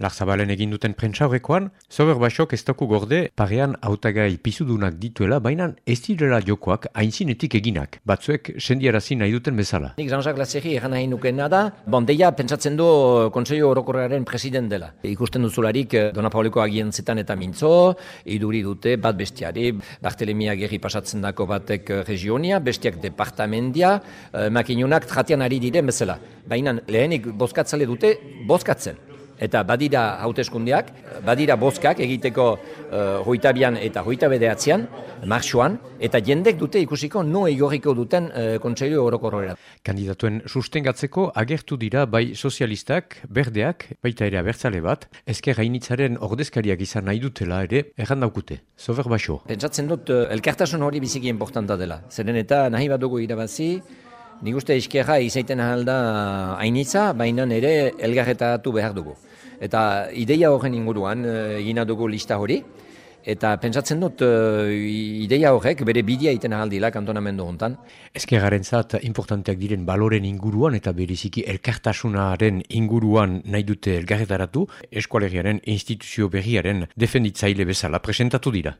Larzabalen egin duten prentsa horrekoan, Zober Basok ez doku gorde parean autagai pizudunak dituela, baina ez direla jokoak aintzinetik eginak, batzuek sendiarazi nahi duten bezala. Nik Jean-Jacques Lazzeri egan nahi nukena da, bon, deia pentsatzen du Konseio Orokorraren president dela. Ikusten duzularik Dona Pauleko agientzetan eta mintzo, iduri dute bat bestiari, Bartelemia gerri pasatzen dako batek regionia, bestiak departamendia, makinunak tratian ari diren bezala. Baina lehenik bozkatzale dute, bozkatzen. Eta badira hauteskundeak, badira bozkak egiteko uh, hoitabian eta hoitabedeatzean, marxuan, eta jendek dute ikusiko no igorriko duten uh, kontseilu orokorrera. Kandidatuen sustengatzeko agertu dira bai sozialistak, berdeak, baita ere abertzale bat, ezker hainitzaren ordezkariak izan nahi dutela ere errandaukute. Zover baso. Pentsatzen dut, uh, elkartasun hori biziki importanta dela. Zeren eta nahi badugu irabazi, Nik uste izkerra izaiten ahalda hainitza, baina ere elgarretatu behar dugu. Eta ideia horren inguruan egina dugu lista hori, eta pentsatzen dut ideia horrek bere bidea iten ahaldila kantonamendu hontan. Ezkerraren zat importanteak diren baloren inguruan eta beriziki elkartasunaren inguruan nahi dute elgarretaratu, eskualeriaren instituzio berriaren defenditzaile bezala presentatu dira.